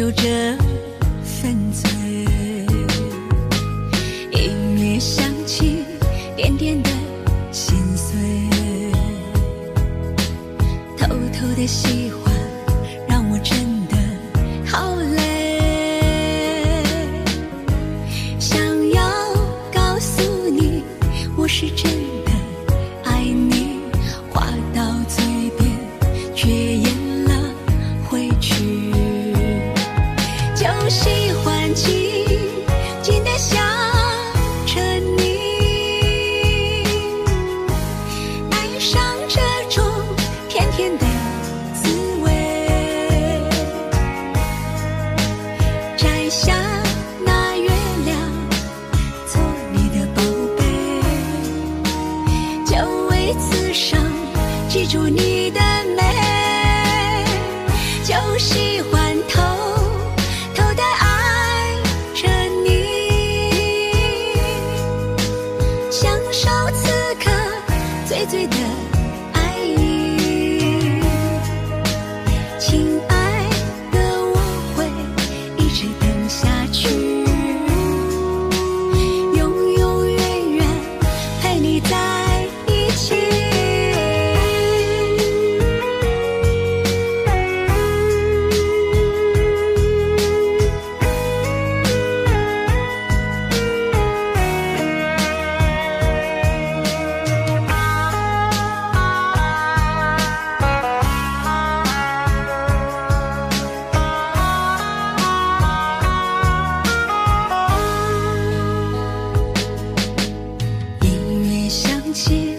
守着分寸。音乐响起，点点的心碎，偷偷的喜欢。生记住你的美就是气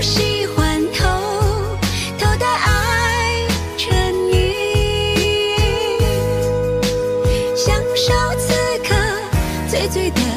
喜欢偷偷的爱着你享受此刻最最的